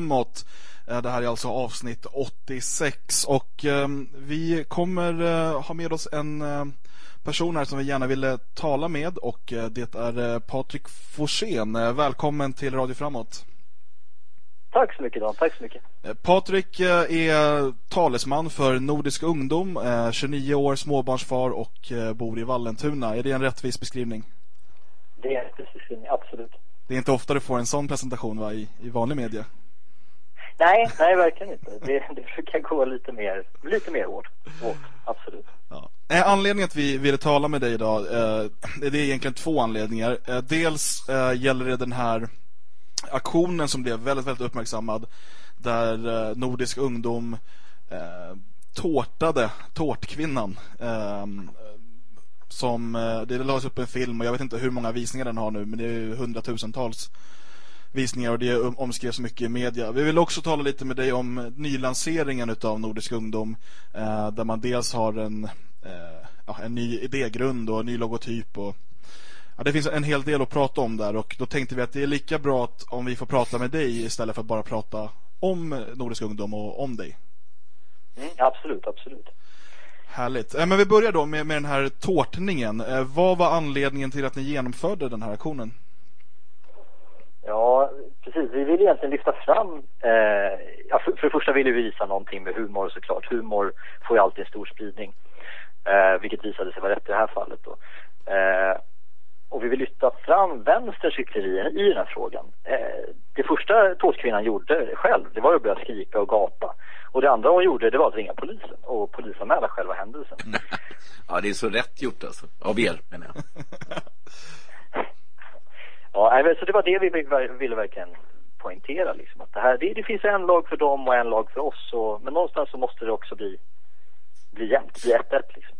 framåt. Eh, det här är alltså avsnitt 86 och eh, vi kommer eh, ha med oss en eh, person här som vi gärna ville tala med och det är Patrik Forsén. välkommen till Radio Framåt. Tack så mycket Dan, tack så mycket. Patrik är talesman för Nordisk ungdom, 29 år, småbarnsfar och bor i Vallentuna. Är det en rättvis beskrivning? Det är en rättvis beskrivning, absolut. Det är inte ofta du får en sån presentation va, i, i vanlig media? Nej, nej verkligen inte. Det, det brukar gå lite mer, lite mer hårt. hårt absolut. Ja. Eh, anledningen att vi ville tala med dig idag, eh, det är egentligen två anledningar. Eh, dels gäller det den här aktionen som blev väldigt, väldigt uppmärksammad där Nordisk ungdom tårtade tårtkvinnan ehm, som det lades upp en film och jag vet inte hur många visningar den har nu men det är hundratusentals visningar och det omskrevs mycket i media. Vi vill också tala lite med dig om nylanseringen av Nordisk ungdom eh, där man dels har en, eh, en ny idégrund och en ny logotyp och ja, det finns en hel del att prata om där och då tänkte vi att det är lika bra att om vi får prata med dig istället för att bara prata om Nordisk ungdom och om dig. Mm, absolut, absolut. Härligt. Eh, men vi börjar då med, med den här tårtningen. Eh, vad var anledningen till att ni genomförde den här aktionen? Ja, precis. Vi vill egentligen lyfta fram... Eh, ja, för, för det första vill vi visa någonting med humor såklart. Humor får ju alltid en stor spridning. Eh, vilket visade sig vara rätt i det här fallet då. Eh, och vi vill lyfta fram vänsterns hyckleri i den här frågan. Eh, det första tårtkvinnan gjorde själv, det var att börja skrika och gapa. Och det andra hon gjorde, det var att ringa polisen och polisanmäla själva händelsen. ja, det är så rätt gjort alltså. Av er, menar jag. ja, så det var det vi ville verkligen poängtera liksom. Att det, här, det, det finns en lag för dem och en lag för oss. Och, men någonstans så måste det också bli, bli jämnt, bli 1-1 liksom.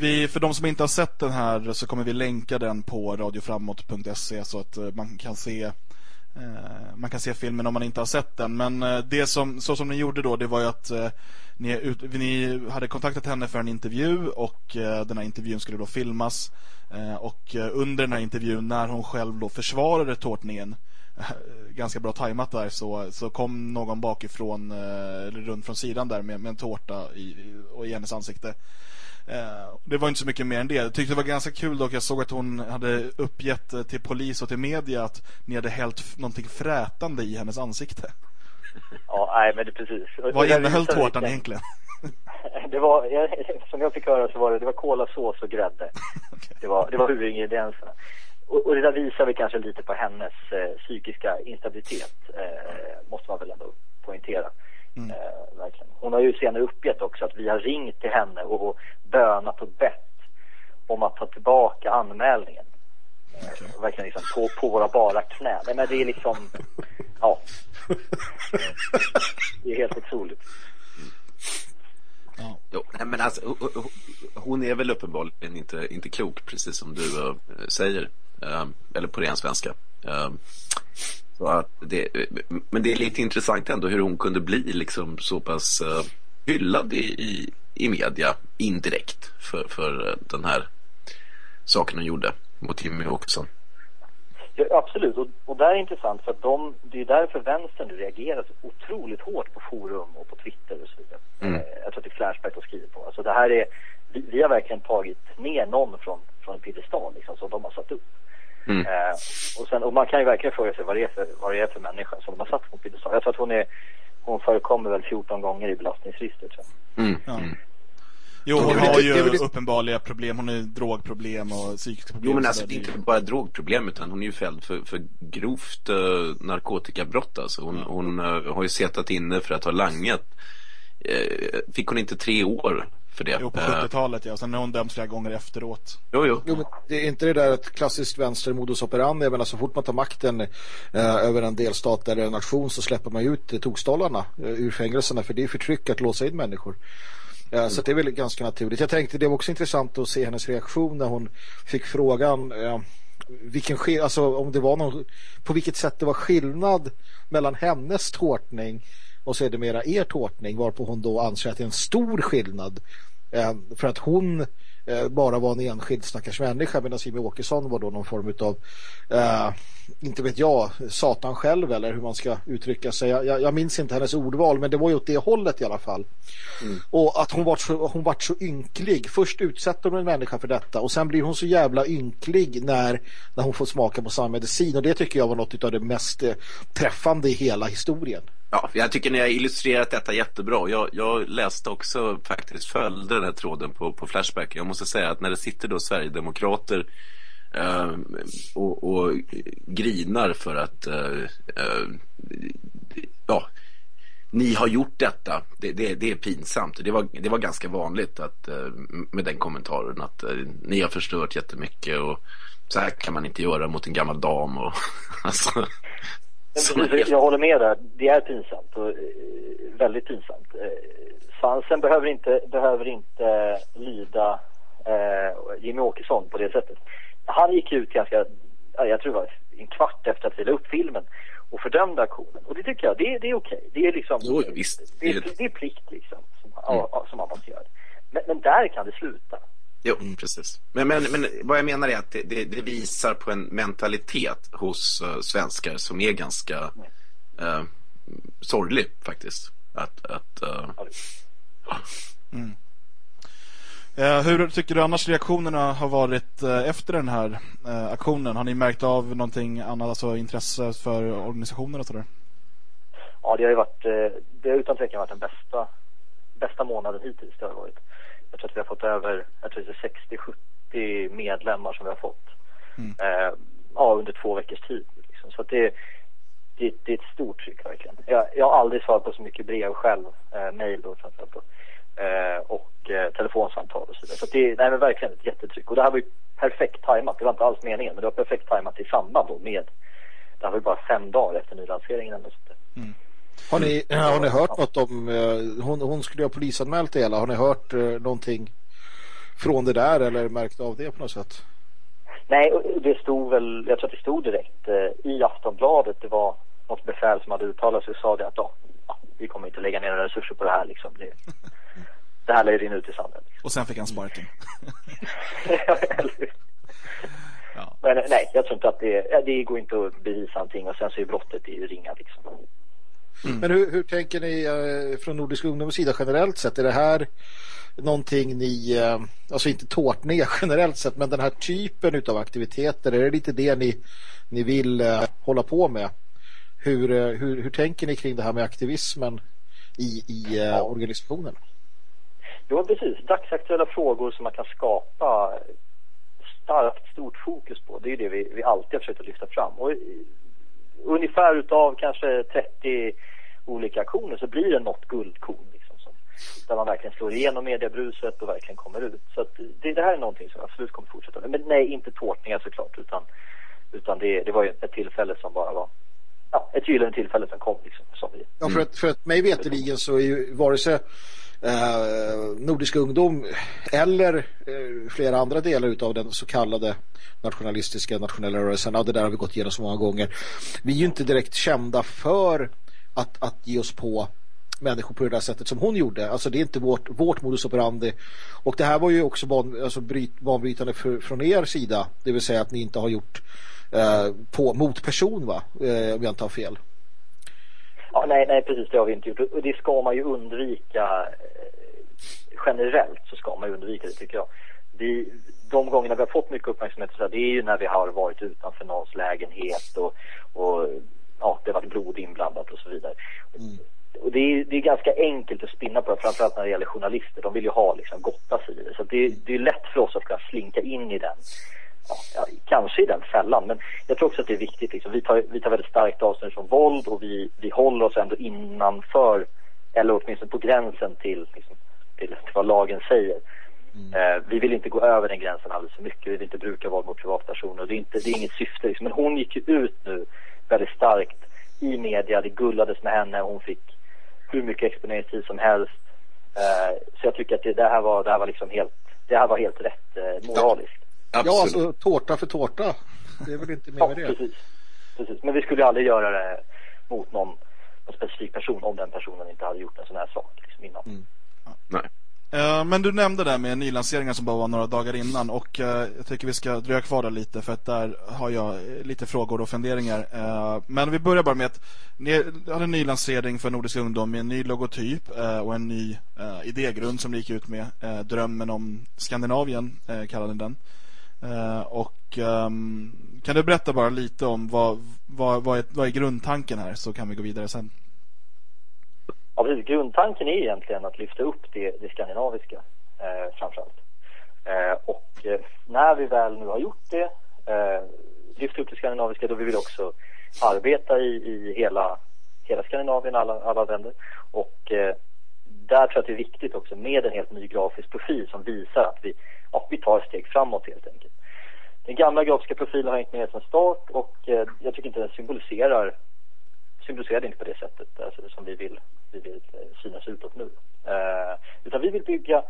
Vi, för de som inte har sett den här så kommer vi länka den på radioframåt.se så att eh, man kan se Eh, man kan se filmen om man inte har sett den. Men eh, det som, så som ni gjorde då, det var ju att eh, ni, ni hade kontaktat henne för en intervju och den här intervjun skulle då filmas. Och under den här intervjun, när hon själv då försvarade tårtningen, ganska bra tajmat där, så, så kom någon bakifrån, eller runt från sidan där med, med en tårta i, och i hennes ansikte. Eh, det var inte så mycket mer än det. Jag tyckte det var ganska kul dock. Jag såg att hon hade uppgett eh, till polis och till media att ni hade hällt någonting frätande i hennes ansikte. Ja, nej men det precis. Vad innehöll tårtan egentligen? Det var, som jag fick höra så var det, det var kolasås och grädde. okay. Det var, det var huvudingredienserna. Och, och det där visar vi kanske lite på hennes eh, psykiska instabilitet, eh, måste man väl ändå poängtera. Mm. Eh, verkligen. Hon har ju senare uppgett också att vi har ringt till henne och, och bönat och bett om att ta tillbaka anmälningen. Eh, okay. Eh, verkligen liksom på, på våra bara knän. Nej, men det är liksom, ja. Det är helt otroligt. Ja. Jo, nej, men alltså, hon är väl uppenbarligen inte, inte klok, precis som du uh, säger. Uh, eller på ren svenska. Uh, så att det, men det är lite intressant ändå hur hon kunde bli liksom så pass uh, hyllad i, i, media indirekt för, för uh, den här saken hon gjorde mot Jimmy Åkesson. Ja, absolut, och, och det är intressant för att de, det är därför vänstern nu reagerar så otroligt hårt på forum och på Twitter och så vidare. Mm. Eh, jag tror att det är Flashback de skriver på. Alltså det här är, vi, vi har verkligen tagit ner någon från, från en piedestal liksom, som de har satt upp. Mm. Eh, och, sen, och man kan ju verkligen fråga sig vad det är för, vad det är för människa som de har satt på piedestal. Jag tror att hon är hon förekommer väl 14 gånger i belastningsregistret. Mm. Ja. Mm. Jo, hon har ju väl... uppenbarliga problem. Hon har drogproblem och psykiska problem. Jo, men alltså det är inte bara drogproblem utan hon är ju fälld för, för grovt uh, narkotikabrott. Alltså. Hon, mm. hon uh, har ju suttit inne för att ha langat. Uh, fick hon inte tre år för det. Jo, på 70-talet ja. Sen har hon dömts flera gånger efteråt. Jo, jo. jo men det är inte det där ett klassiskt vänstermodus operandi. Jag menar, så fort man tar makten eh, över en delstat eller en nation så släpper man ut eh, tokstollarna eh, ur fängelserna. För det är förtryck att låsa in människor. Eh, mm. Så det är väl ganska naturligt. Jag tänkte det var också intressant att se hennes reaktion när hon fick frågan... Eh, vilken alltså om det var någon, på vilket sätt det var skillnad mellan hennes tårtning och så är det mera er tårtning varpå hon då anser att det är en stor skillnad eh, för att hon eh, bara var en enskild stackars människa medan Jimmy Åkesson var då någon form av eh, inte vet jag, satan själv eller hur man ska uttrycka sig. Jag, jag, minns inte hennes ordval men det var ju åt det hållet i alla fall. Mm. Och att hon var så, hon var så ynklig. Först utsätter hon en människa för detta och sen blir hon så jävla ynklig när, när hon får smaka på samma medicin och det tycker jag var något av det mest eh, träffande i hela historien. Ja, jag tycker ni har illustrerat detta jättebra. Jag, jag läste också faktiskt följde den här tråden på, på Flashback. Jag måste säga att när det sitter då Sverigedemokrater eh, och, och, grinar för att eh, eh, ja, ni har gjort detta. Det, det, det, är pinsamt. Det var, det var ganska vanligt att, eh, med den kommentaren att eh, ni har förstört jättemycket och så här kan man inte göra mot en gammal dam. Och, alltså, Precis, jag håller med där. Det är pinsamt och eh, väldigt pinsamt. Svansen behöver inte, behöver inte lyda eh, Jimmy Åkesson på det sättet. Han gick ut ganska, jag tror det var en kvart efter att vi la upp filmen och fördömde aktionen. Och det tycker jag, det, det är okej. Det är liksom, jo, visst. Det, är, det är plikt liksom, som, mm. som man måste göra. Men, men där kan det sluta. Jo, mm, precis. Men, men, men vad jag menar är att det, det, det visar på en mentalitet hos uh, svenskar som är ganska uh, sorglig faktiskt. Att, att uh, mm. Eh, hur tycker du annars reaktionerna har varit eh, efter den här eh, aktionen? Har ni märkt av någonting annat, alltså intresse för organisationen och sådär? Ja, det har ju varit, det har utan tvekan varit den bästa, bästa månaden hittills det har varit. Jag tror att vi har fått över, jag tror det är 60-70 medlemmar som vi har fått. Mm. Eh, ja, under två veckors tid. Liksom. Så det, det, det, är ett stort tryck verkligen. Jag, jag har aldrig svarat på så mycket brev själv, eh, mejl då framförallt då. Eh, och eh, telefonsamtal och så vidare. Så det, men verkligen ett jättetryck. Och det här var ju perfekt tajmat. Det var inte alls meningen, men det var perfekt tajmat i samband då med, det här var ju bara fem dagar efter nylanseringen. Ändå, så mm. Har ni, har ni hört något om, eh, hon, hon skulle ha polisanmält det hela. Har ni hört eh, någonting från det där eller märkt av det på något sätt? Nej, det stod väl, jag tror att det stod direkt eh, i Aftonbladet. Det var något befäl som hade uttalat sig och sa det att ja, vi kommer inte lägga ner några resurser på det här liksom. Det, det här leder in ut i sanden. Liksom. Och sen fick han sparken. ja. Men nej, jag tror inte att det, det går inte att bevisa någonting och sen så är brottet i ringa liksom. Mm. Men hur, hur, tänker ni eh, från Nordisk ungdoms sida generellt sett? Är det här någonting ni, eh, alltså inte tårt ner generellt sett, men den här typen av aktiviteter, är det lite det ni, ni vill eh, hålla på med? Hur, hur, hur tänker ni kring det här med aktivismen i, i ja. organisationen? Jo, precis. Dagsaktuella frågor som man kan skapa starkt stort fokus på. Det är det vi, vi alltid har försökt att lyfta fram. Och ungefär utav kanske 30 olika aktioner så blir det något guldkorn liksom, som, där man verkligen slår igenom mediebruset och verkligen kommer ut. Så det, det, här är någonting som absolut kommer fortsätta. Men nej, inte tårtningar såklart utan, utan det, det var ju ett tillfälle som bara var ja, ett gyllene tillfälle som kom liksom, som vi. Ja, för att, för att mig veterligen så är ju vare sig eh, Nordisk ungdom eller eh, flera andra delar av den så kallade nationalistiska nationella rörelsen. Ja, det där har vi gått igenom så många gånger. Vi är ju inte direkt kända för att, att ge oss på människor på det där sättet som hon gjorde. Alltså det är inte vårt, vårt modus operandi. Och det här var ju också ban, alltså bryt, banbrytande för, från er sida. Det vill säga att ni inte har gjort eh, på, mot person va? Eh, om jag inte har fel. Ja, nej, nej, precis det har vi inte gjort. Och det ska man ju undvika generellt så ska man ju undvika det tycker jag. Vi, de gångerna vi har fått mycket uppmärksamhet så det är ju när vi har varit utanför någons lägenhet och, och ja, det har varit blod inblandat och så vidare. Mm. Och det är, det är ganska enkelt att spinna på det, framförallt när det gäller journalister. De vill ju ha liksom gotta sidor. Så det, det är lätt för oss att kunna slinka in i den ja, kanske i den fällan. Men jag tror också att det är viktigt. Liksom. Vi, tar, vi tar väldigt starkt avstånd från våld och vi, vi håller oss ändå innanför, eller åtminstone på gränsen till, liksom, till, till vad lagen säger. Mm. Eh, vi vill inte gå över den gränsen alldeles för mycket. Vi vill inte bruka våld mot privatpersoner. Det är, inte, det är inget syfte. Liksom. Men hon gick ju ut nu väldigt starkt i media. Det gullades med henne. Hon fick hur mycket exponeringstid som helst. Eh, så jag tycker att det, det, här var, det här var liksom helt, det här var helt rätt eh, moraliskt. Absolut. Ja, alltså tårta för tårta. Det är väl inte mer ja, med det. Precis. precis. Men vi skulle aldrig göra det mot någon, någon specifik person om den personen inte hade gjort en sån här sak liksom innan. Mm. Nej. Uh, men du nämnde det med nylanseringar som bara var några dagar innan och uh, jag tycker vi ska dröja kvar där lite för att där har jag lite frågor och funderingar. Uh, men vi börjar bara med att ni hade en nylansering för Nordisk ungdom med en ny logotyp och en ny idégrund som ni gick ut med. Drömmen om Skandinavien kallade den. Eh, och um, kan du berätta bara lite om vad, vad, vad, är, vad är grundtanken här så kan vi gå vidare sen. Ja, precis. Grundtanken är egentligen att lyfta upp det, det skandinaviska eh, framförallt. Eh, och eh, när vi väl nu har gjort det, eh, lyft upp det skandinaviska, då vi vill också arbeta i, i hela, hela Skandinavien, alla, alla länder. Och eh, där tror jag att det är viktigt också med en helt ny grafisk profil som visar att vi, ja, vi tar steg framåt helt enkelt. Den gamla grafiska profilen har hängt med sedan start och eh, jag tycker inte den symboliserar symboliserar det inte på det sättet alltså, som vi vill, vi vill eh, synas utåt nu. Eh, utan vi vill bygga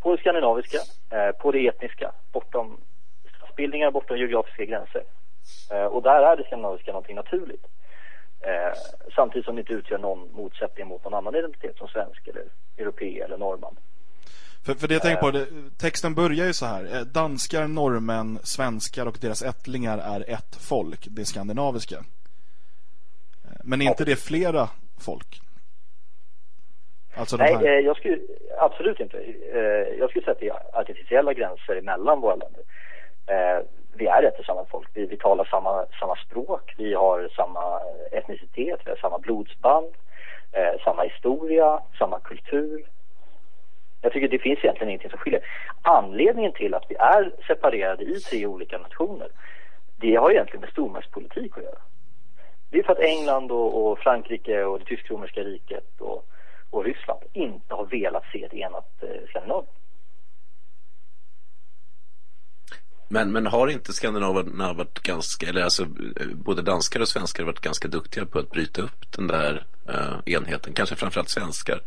på det skandinaviska, eh, på det etniska, bortom stadsbildningar, bortom geografiska gränser. Eh, och där är det skandinaviska någonting naturligt. Eh, samtidigt som det inte utgör någon motsättning mot någon annan identitet som svensk eller europé eller norrman. För, för det jag tänker på, det, texten börjar ju så här. Eh, danskar, norrmän, svenskar och deras ättlingar är ett folk, det skandinaviska. Men är inte det flera folk? Alltså Nej, här... Eh, jag skulle, absolut inte. Eh, jag skulle säga att det är artificiella gränser mellan våra länder. Vi är ett och samma folk. Vi, vi talar samma, samma språk, vi har samma eh, etnicitet, vi har samma blodsband, eh, samma historia, samma kultur. Jag tycker det finns egentligen ingenting som skiljer. Anledningen till att vi är separerade i tre olika nationer, det har egentligen med stormaktspolitik att göra. Det är för att England och, och Frankrike och det tysk-romerska riket och, och, Ryssland inte har velat se ett enat eh, Skandinavien. Men, men har inte skandinaverna varit ganska, eller alltså både danskar och svenskar varit ganska duktiga på att bryta upp den där uh, enheten, kanske framförallt svenskar,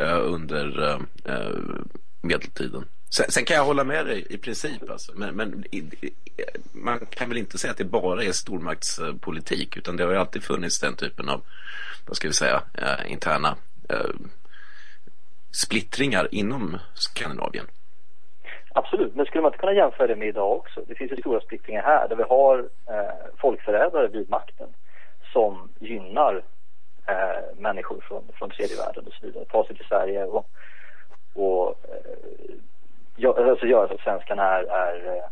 uh, under uh, medeltiden? Sen, sen, kan jag hålla med dig i princip alltså. men, men i, i, man kan väl inte säga att det bara är stormaktspolitik utan det har ju alltid funnits den typen av, vad ska vi säga, interna splittringar inom Skandinavien. Absolut, men skulle man inte kunna jämföra det med idag också? Det finns ju stora splittringar här där vi har eh, folkförrädare vid makten som gynnar eh, människor från, från tredje världen och så vidare, tar sig till Sverige och, och eh, gör, alltså gör så att svenskarna är, är,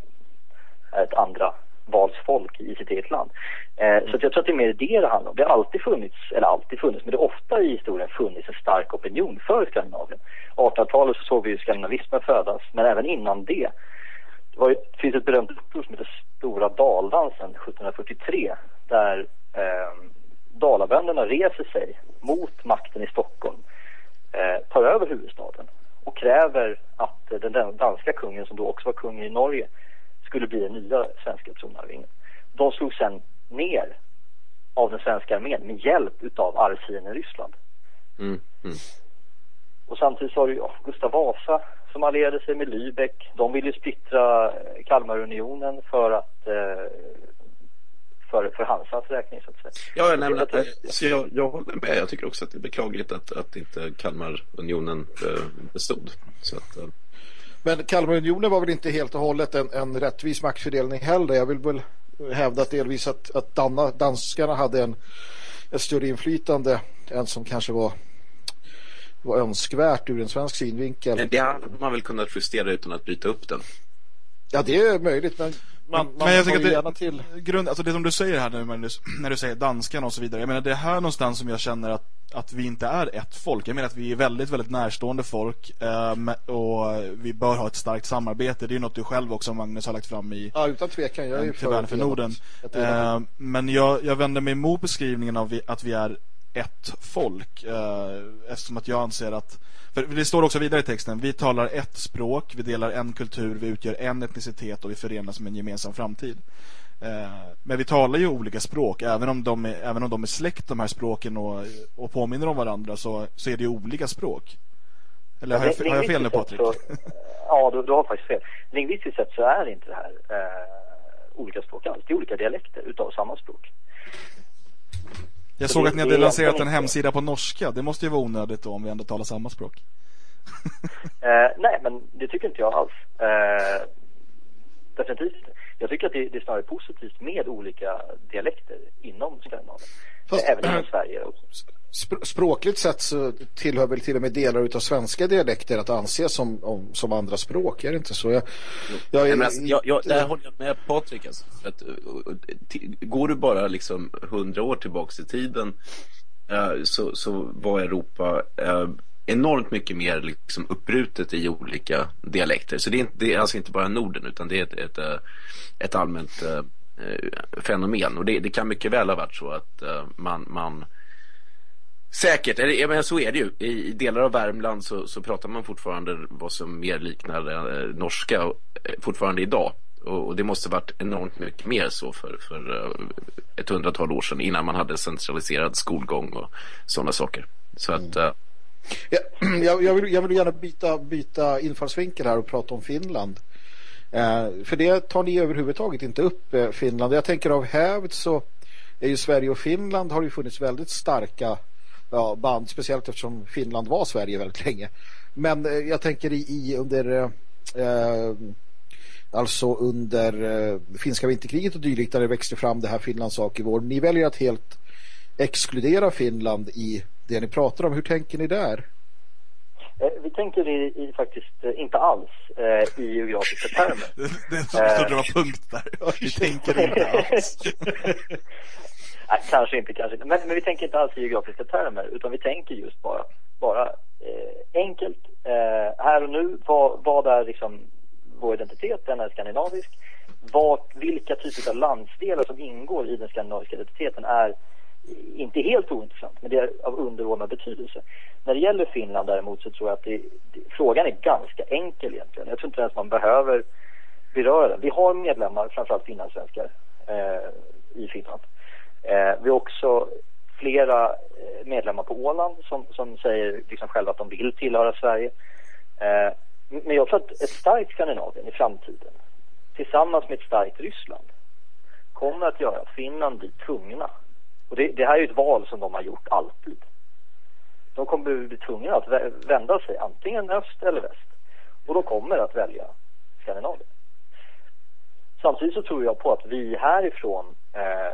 är ett andra valsfolk i sitt eget land. Eh, så jag tror att det är mer det det handlar om. Det har alltid funnits, eller alltid funnits, men det har ofta i historien funnits en stark opinion för Skandinavien. 1800-talet så såg vi ju skandinavismen födas, men även innan det. Det, var ju, det finns ett berömt uppror som heter Stora Daldansen 1743 där eh, dalabönderna reser sig mot makten i Stockholm, eh, tar över huvudstaden och kräver att den danska kungen, som då också var kung i Norge, skulle bli den nya svenska tronarvingen. De slog sen ner av den svenska armén med hjälp utav arvfienden Ryssland. Mm, mm. Och samtidigt så har du ja, Gustav Vasa som allierade sig med Lübeck. De ville splittra Kalmarunionen för att eh, för, för Hansans räkning så att säga. Ja, jag, nämner, att, så jag, jag håller med. Jag tycker också att det är beklagligt att, att inte Kalmarunionen eh, bestod. Så att, eh. Men Kalmarunionen var väl inte helt och hållet en, en rättvis maktfördelning heller. Jag vill väl hävda att delvis att, att danna, danskarna hade en, ett större inflytande än som kanske var var önskvärt ur en svensk synvinkel. Men det hade man väl kunnat justera utan att bryta upp den. Ja, det är möjligt, men man, man men jag tycker att det, till... grund, alltså det som du säger här nu Magnus, när du säger danskarna och så vidare. Jag menar det är här någonstans som jag känner att, att vi inte är ett folk. Jag menar att vi är väldigt, väldigt närstående folk eh, och vi bör ha ett starkt samarbete. Det är något du själv också Magnus har lagt fram i Ja, utan tvekan. Jag är för, för Norden. Eh, men jag, jag vänder mig emot beskrivningen av vi, att vi är ett folk eh, eftersom att jag anser att för det står också vidare i texten vi talar ett språk, vi delar en kultur vi utgör en etnicitet och vi förenas med en gemensam framtid. Eh, men vi talar ju olika språk. Även om de är, även om de är släkt de här språken och, och påminner om varandra så, så är det ju olika språk. Eller har jag, har jag fel nu Patrik? Så, ja, du, du har faktiskt fel. Lingvistiskt sett så är inte det här eh, olika språk. Alls, det är olika dialekter utav samma språk jag såg att ni hade lanserat en hemsida på norska. Det måste ju vara onödigt då om vi ändå talar samma språk. eh, nej, men det tycker inte jag alls. Eh, definitivt. Jag tycker att det, det är snarare positivt med olika dialekter inom Skandinavien. Fast, Även inom Sverige också. Språkligt sett så tillhör väl till och med delar av svenska dialekter att anses som, om, som andra språk, är det inte så? Jag, jag, jag, alltså, jag, jag där håller jag med Patrik. Alltså, för att, går du bara liksom hundra år tillbaka i tiden uh, så, så var Europa uh, enormt mycket mer liksom uppbrutet i olika dialekter. Så det är, inte, det är alltså inte bara Norden utan det är ett, ett, eh, ett allmänt eh, fenomen. Och det, det, kan mycket väl ha varit så att eh, man, man Säkert, eller, men så är det ju. I, delar av Värmland så, så pratar man fortfarande vad som mer liknar eh, norska eh, fortfarande idag. Och, och, det måste varit enormt mycket mer så för, för eh, ett hundratal år sedan innan man hade centraliserad skolgång och sådana saker. Så att... mm. Jag, jag, vill, jag vill gärna byta, byta infallsvinkel här och prata om Finland. Eh, för det tar ni överhuvudtaget inte upp eh, Finland. Jag tänker av hävd så är ju Sverige och Finland har ju funnits väldigt starka ja, band, speciellt eftersom Finland var Sverige väldigt länge. Men eh, jag tänker i, i under eh, alltså under eh, finska vinterkriget och dylikt där det växte fram det här Finlands sak i vår. Ni väljer att helt exkludera Finland i det ni pratar om. Hur tänker ni där? Eh, vi tänker i, i faktiskt eh, inte alls eh, i geografiska termer. det är som att dra punkt där. Vi tänker inte alls. Nej, kanske inte, kanske inte. Men, men, vi tänker inte alls i geografiska termer utan vi tänker just bara, bara eh, enkelt. Eh, här och nu, vad, vad är liksom vår identitet? Den är skandinavisk. Vad, vilka typer av landsdelar som ingår i den skandinaviska identiteten är inte helt ointressant, men det är av underordnad betydelse. När det gäller Finland däremot så tror jag att det, det, frågan är ganska enkel egentligen. Jag tror inte ens man behöver beröra den. Vi har medlemmar, framförallt finlandssvenskar, eh, i Finland. Eh, vi har också flera eh, medlemmar på Åland som, som säger liksom själva att de vill tillhöra Sverige. Eh, men jag tror att ett starkt Skandinavien i framtiden tillsammans med ett starkt Ryssland kommer att göra att Finland blir tvungna. Och det, det här är ju ett val som de har gjort alltid. De kommer att bli tvungna att vända sig antingen öst eller väst. Och de kommer att välja Skandinavien. Samtidigt så tror jag på att vi härifrån eh,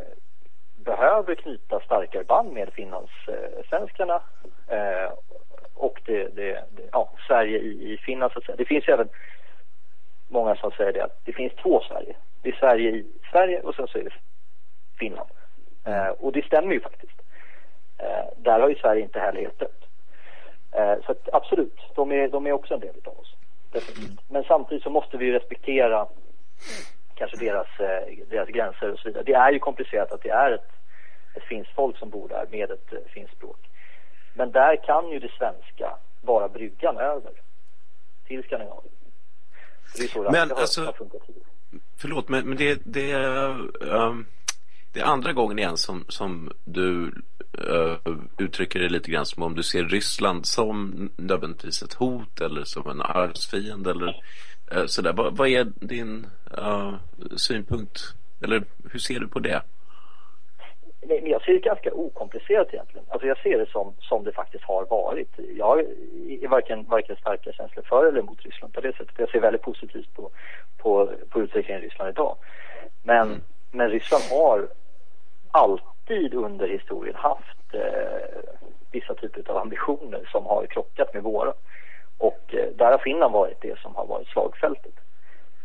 behöver knyta starkare band med finlandssvenskarna eh, och det, det, det, ja, Sverige i, i Finland så att säga. Det finns ju även många som säger det att det finns två Sverige. Det är Sverige i Sverige och sen så är det Finland. Eh, och det stämmer ju faktiskt. Eh, där har ju Sverige inte heller helt dött. Eh, så att, absolut, de är, de är också en del av oss. Definitivt. Men samtidigt så måste vi respektera kanske deras, deras gränser och så vidare. Det är ju komplicerat att det är ett, ett finskt folk som bor där med ett finskt språk. Men där kan ju det svenska vara bryggan över till Skandinavien. Det är så men det har, alltså, förlåt, men, men det, det, um, det är andra gången igen som, som du uh, uttrycker det lite grann som om du ser Ryssland som nödvändigtvis ett hot eller som en arvsfiende eller uh, sådär. Vad, vad är din uh, synpunkt? Eller hur ser du på det? Jag ser det ganska okomplicerat egentligen. Alltså jag ser det som, som det faktiskt har varit. Jag har varken, varken starka känslor för eller emot Ryssland på det sättet. Jag ser väldigt positivt på, på, på utvecklingen i Ryssland idag. Men, mm. men Ryssland har alltid under historien haft eh, vissa typer av ambitioner som har krockat med våra. Och eh, där har Finland varit det som har varit slagfältet.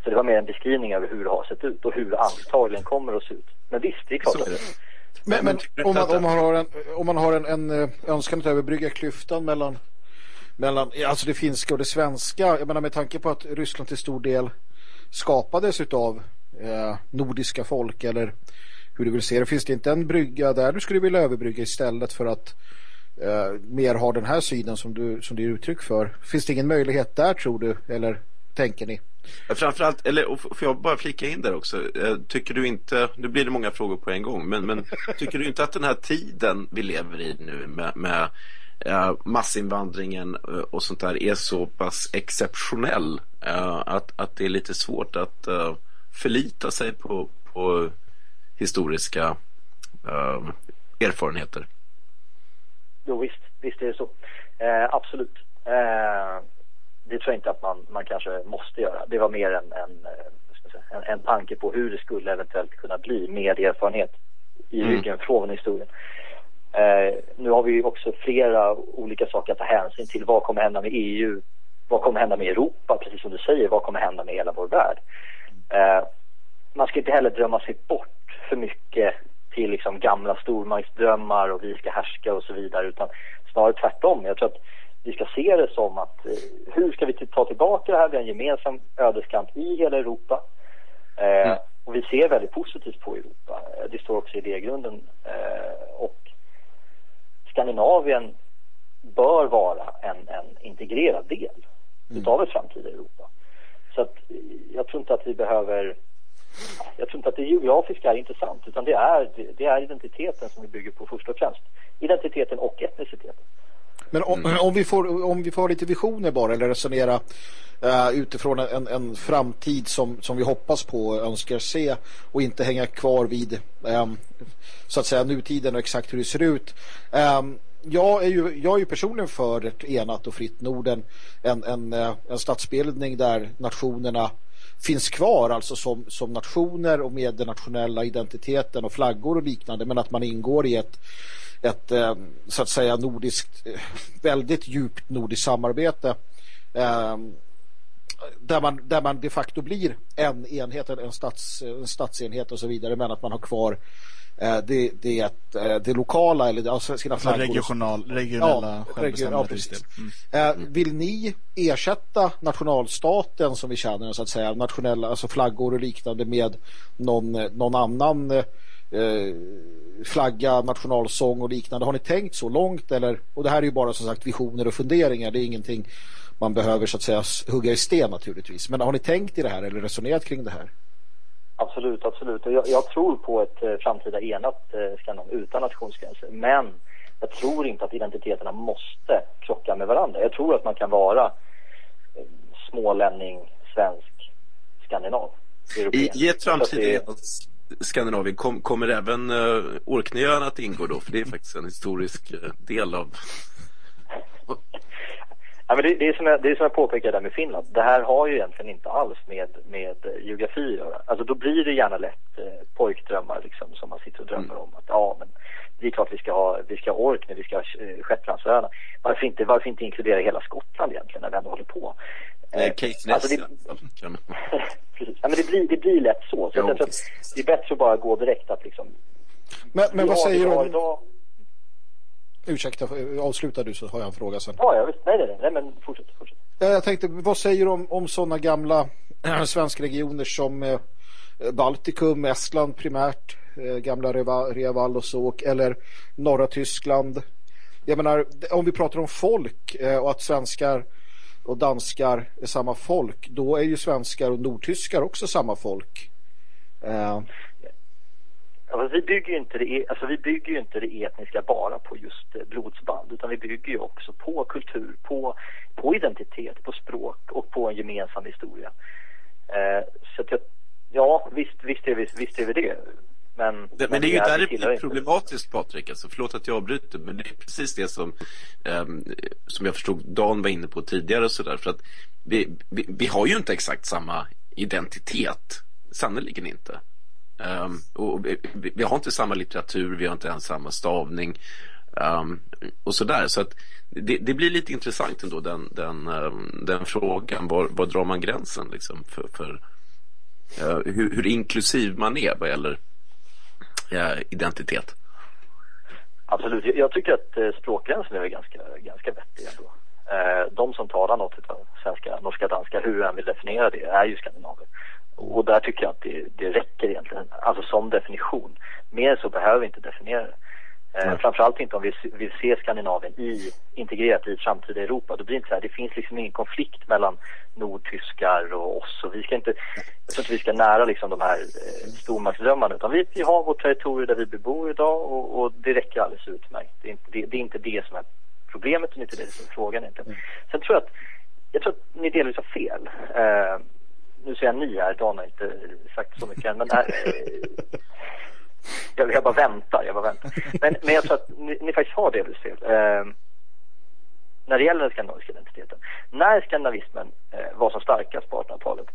Så det var mer en beskrivning över hur det har sett ut och hur det antagligen kommer att se ut. Men visst, det är klart att men, men om, man, om, man, har en, om man har en, en eh, önskan att överbrygga klyftan mellan, mellan alltså det finska och det svenska, jag menar med tanke på att Ryssland till stor del skapades av eh, nordiska folk eller hur du vill se det, finns det inte en brygga där du skulle vilja överbrygga istället för att eh, mer ha den här synen som du, som du är uttryck för? Finns det ingen möjlighet där tror du, eller tänker ni? Framförallt, eller får jag bara flika in där också eh, Tycker du inte, nu blir det många frågor på en gång Men, men tycker du inte att den här tiden vi lever i nu Med, med uh, massinvandringen eh, och sånt där Är så pass exceptionell att, att det är lite svårt att förlita sig på, på historiska erfarenheter Jo visst, visst är det så Absolut det tror jag inte att man, man kanske måste göra. Det var mer en, en, en, en tanke på hur det skulle eventuellt kunna bli med erfarenhet i mm. ryggen från historien. Eh, nu har vi ju också flera olika saker att ta hänsyn till. Vad kommer hända med EU? Vad kommer hända med Europa? Precis som du säger, vad kommer hända med hela vår värld? Eh, man ska inte heller drömma sig bort för mycket till liksom gamla stormaktsdrömmar och vi ska härska och så vidare utan snarare tvärtom. Jag tror att vi ska se det som att eh, hur ska vi ta tillbaka det här? Vi har en gemensam ödeskamp i hela Europa. Eh, mm. Och vi ser väldigt positivt på Europa. Eh, det står också i idégrunden. Eh, och Skandinavien bör vara en, en integrerad del mm. utav ett framtida Europa. Så att jag tror inte att vi behöver jag tror inte att det geografiska är intressant utan det är, det är identiteten som vi bygger på först och främst. Identiteten och etniciteten. Men om, mm. om, vi får, om vi får lite visioner bara eller resonera uh, utifrån en, en framtid som, som vi hoppas på och önskar se och inte hänga kvar vid um, så att säga nutiden och exakt hur det ser ut. Um, jag är ju, jag är ju personligen för ett enat och fritt Norden en, en, eh, en statsbildning där nationerna finns kvar alltså som, som nationer och med den nationella identiteten och flaggor och liknande men att man ingår i ett, ett eh, så att säga nordiskt eh, väldigt djupt nordiskt samarbete. Eh, där man, där man de facto blir en enhet, en, stats, en statsenhet och så vidare men att man har kvar Eh, det, det, ett, eh, det lokala eller alltså sina alltså regional, regionella ja, regional, ja, mm. mm. Vill ni ersätta nationalstaten som vi känner så att säga, nationella alltså flaggor och liknande med någon, någon annan eh, flagga, nationalsång och liknande. Har ni tänkt så långt eller och det här är ju bara som sagt visioner och funderingar. Det är ingenting man behöver så att säga hugga i sten naturligtvis. Men har ni tänkt i det här eller resonerat kring det här? Absolut, absolut. Och jag, jag tror på ett eh, framtida enat eh, Skandinavien utan nationsgränser. Men jag tror inte att identiteterna måste krocka med varandra. Jag tror att man kan vara eh, smålänning, svensk, skandinav. I, I ett framtida Skandinavien kom, kommer även uh, Orkneyöarna att ingå då? För det är faktiskt en historisk uh, del av Ja, men det, det, är som jag, det är som jag påpekade där med Finland. Det här har ju egentligen inte alls med, med geografi att göra. Alltså då blir det gärna lätt eh, pojkdrömmar liksom som man sitter och drömmer mm. om. Att ja, men det är klart vi ska ha, vi ska ha Orkney, vi ska ha eh, Shetlandsöarna. Varför inte, varför inte inkludera hela Skottland egentligen när vi ändå håller på? Eh, alltså det. Ja, men det blir, det blir lätt så. så jo, att det är bättre att bara gå direkt att liksom... Men, men vad säger du? Ursäkta, avslutar du så har jag en fråga sen. Ja, jag visst. Nej, nej, nej, men fortsätt, fortsätt. Jag tänkte, vad säger du om, om sådana gamla äh, svenska regioner som eh, Baltikum, Estland primärt, eh, gamla Reval och så, eller norra Tyskland? Jag menar, om vi pratar om folk och att svenskar och danskar är samma folk, då är ju svenskar och nordtyskar också samma folk. Eh, Alltså, vi, bygger ju inte det, e- alltså, vi bygger inte det etniska bara på just eh, blodsband utan vi bygger ju också på kultur, på, på identitet, på språk och på en gemensam historia. Eh, så att jag, ja, visst, visst, är vi, visst är vi det. Men, det, men det är ju där det blir problematiskt Patrik, alltså, förlåt att jag avbryter men det är precis det som um, som jag förstod Dan var inne på tidigare och sådär för att vi, vi, vi har ju inte exakt samma identitet, sannoliken inte. Um, och vi, vi, har inte samma litteratur, vi har inte ens samma stavning um, och sådär. Så att det, det, blir lite intressant ändå den, den, um, den frågan. Var, var, drar man gränsen liksom för, för uh, hur, hur, inklusiv man är vad gäller uh, identitet? Absolut, jag tycker att uh, språkgränsen är ganska, ganska vettig ändå. De som talar något av svenska, norska, danska, hur än vill definiera det, är ju skandinaver. Och där tycker jag att det, det räcker egentligen, alltså som definition. Mer så behöver vi inte definiera det. Eh, framförallt inte om vi vill se Skandinavien i, integrerat i framtida Europa. Då blir det inte så här, det finns liksom ingen konflikt mellan nordtyskar och oss. Och vi ska inte, jag tror inte vi ska nära liksom de här eh, stormaktsdrömmarna. Utan vi, vi har vårt territorium där vi bebor idag och, och det räcker alldeles utmärkt. Det är, inte, det, det är inte det som är problemet och inte det som är frågan egentligen. Mm. Sen tror jag att, jag tror att ni delvis har fel. Eh, skulle säga ni här, Dan har inte sagt så mycket än, men här, eh, jag, jag bara väntar, jag bara väntar. Men, men jag tror att ni, ni faktiskt har delvis fel. Eh, när det gäller den skandinaviska identiteten. När skandinavismen eh, var som starkast på 1800-talet,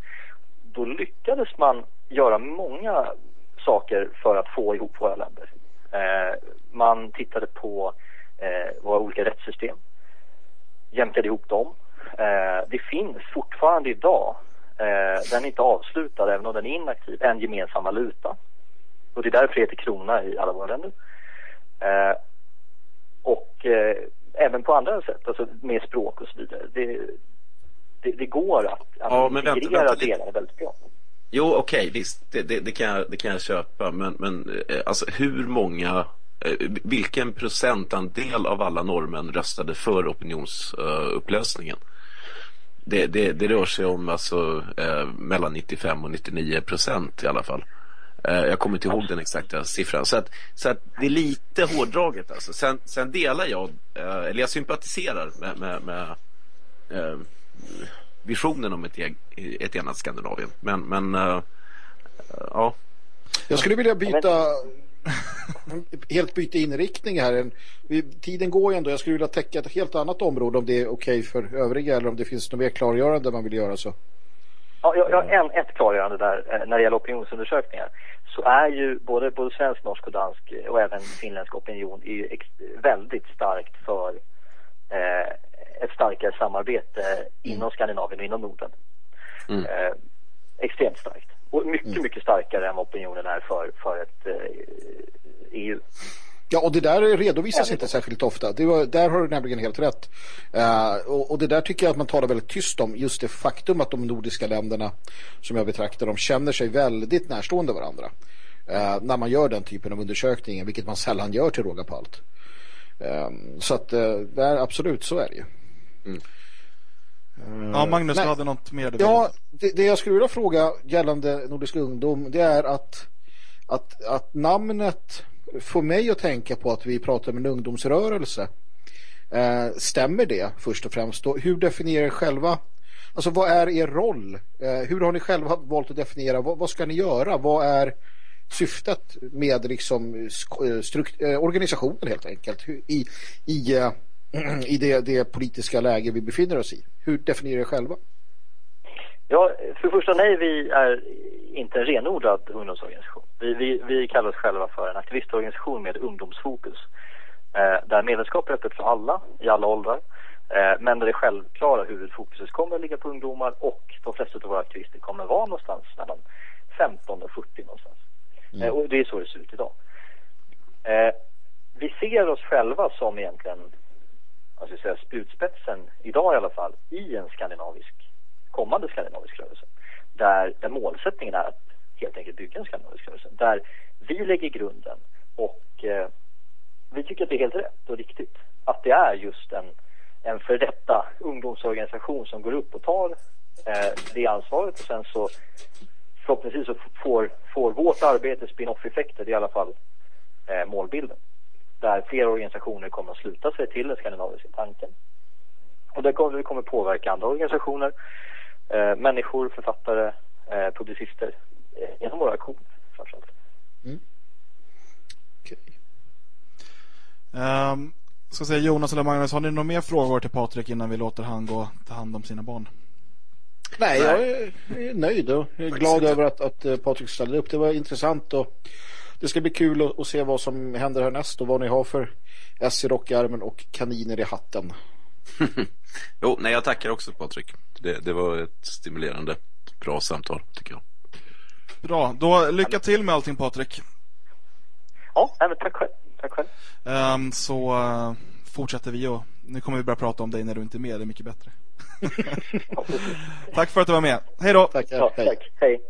då lyckades man göra många saker för att få ihop våra länder. Eh, man tittade på eh, våra olika rättssystem, jämkade ihop dem. Eh, det finns fortfarande idag, den är inte avslutad även om den är inaktiv, en gemensam valuta. Och det är därför det heter krona i alla våra länder. Eh, och eh, även på andra sätt, alltså med språk och så vidare. Det, det, det går att, att Ja, men vänta, integrera vänta lite. delarna väldigt bra. Jo, okej, visst. Det, det, det, kan jag, det kan jag köpa. Men, men eh, alltså hur många, eh, vilken procentandel av alla norrmän röstade för opinionsupplösningen? Det, det, det rör sig om alltså eh, mellan 95 och 99 procent i alla fall. Eh, jag kommer inte ihåg den exakta siffran. Så att, så att det är lite hårdraget alltså. Sen, sen delar jag, eh, eller jag sympatiserar med, med, med eh, visionen om ett, e-, ett enat Skandinavien. Men, men eh, ja. Jag skulle vilja byta helt byta inriktning här. Tiden går ju ändå. Jag skulle vilja täcka ett helt annat område om det är okej för övriga eller om det finns något mer klargörande man vill göra så. Ja, jag, jag har en, ett klargörande där eh, när det gäller opinionsundersökningar. Så är ju både, både svensk, norsk och dansk eh, och även finländsk opinion är ju ex, väldigt starkt för eh, ett starkare samarbete inom Skandinavien och inom Norden. Mm. Eh, extremt starkt. Och mycket, mycket starkare än vad opinionen är för, för ett eh, EU. Ja, och det där redovisas Ja, inte särskilt ofta. Det var, där har du nämligen helt rätt. Eh, och, och det där tycker jag att man talar väldigt tyst om. Just det faktum att de nordiska länderna, som jag betraktar dem, känner sig väldigt närstående varandra. Eh, när man gör den typen av undersökningar, vilket man sällan gör till råga på allt. Eh, så att eh, där, absolut, så är det ju. Ja, Magnus, du hade något mer du ville- Ja, det, det jag skulle vilja fråga gällande Nordisk ungdom det är att, att, att namnet får mig att tänka på att vi pratar om en ungdomsrörelse. Eh, stämmer det först och främst? Och hur definierar er själva? Alltså vad är er roll? Eh, hur har ni själva valt att definiera? Vad, vad ska ni göra? Vad är syftet med liksom eh, eh, organisationen helt enkelt i, i, eh, i det, det politiska läge vi befinner oss i? Hur definierar er själva? Ja, för det första nej, vi är inte en renodlad ungdomsorganisation. Vi, vi, vi kallar oss själva för en aktivistorganisation med ungdomsfokus. Eh, där medlemskap är öppet för alla, i alla åldrar. Eh, men där det självklara huvudfokuset kommer att ligga på ungdomar och de flesta av våra aktivister kommer att vara någonstans mellan 15 och 40 någonstans. Eh, och det är så det ser ut idag. Eh, vi ser oss själva som egentligen, alltså säga spjutspetsen, idag i alla fall, i en skandinavisk kommande skandinavisk rörelse. Där, där målsättningen är att helt enkelt bygga en skandinavisk rörelse. Där vi lägger grunden och eh, vi tycker att det är helt rätt och riktigt. Att det är just en, en för detta ungdomsorganisation som går upp och tar eh, det ansvaret och sen så förhoppningsvis så får, får vårt arbete spin-off-effekter, det är i alla fall eh, målbilden. Där fler organisationer kommer att sluta sig till den skandinaviska tanken. Och det kommer, det kommer påverka andra organisationer, eh, människor, författare, eh, publicister eh, genom våra aktioner framförallt. Okej. Ehm, ska säga Jonas eller Magnus, har ni några mer frågor till Patrik innan vi låter han gå ta hand om sina barn? Nej, jag är, nöjd och jag är glad över att, att eh, Patrik ställde upp. Det var intressant och det ska bli kul att, att se vad som händer härnäst och vad ni har för S i rockärmen och kaniner i hatten. Jo, nej jag tackar också Patrik. Det, det var ett stimulerande, bra samtal tycker jag. Bra, då lycka till med allting Patrik. Ja, nej, men tack själv. Tack själv. Ehm, så eh, fortsätter vi och nu kommer vi börja prata om dig när du inte är med, det är mycket bättre. Tack för att du var med. Hej då! Tackar. Ja, Hej. tack. Hej.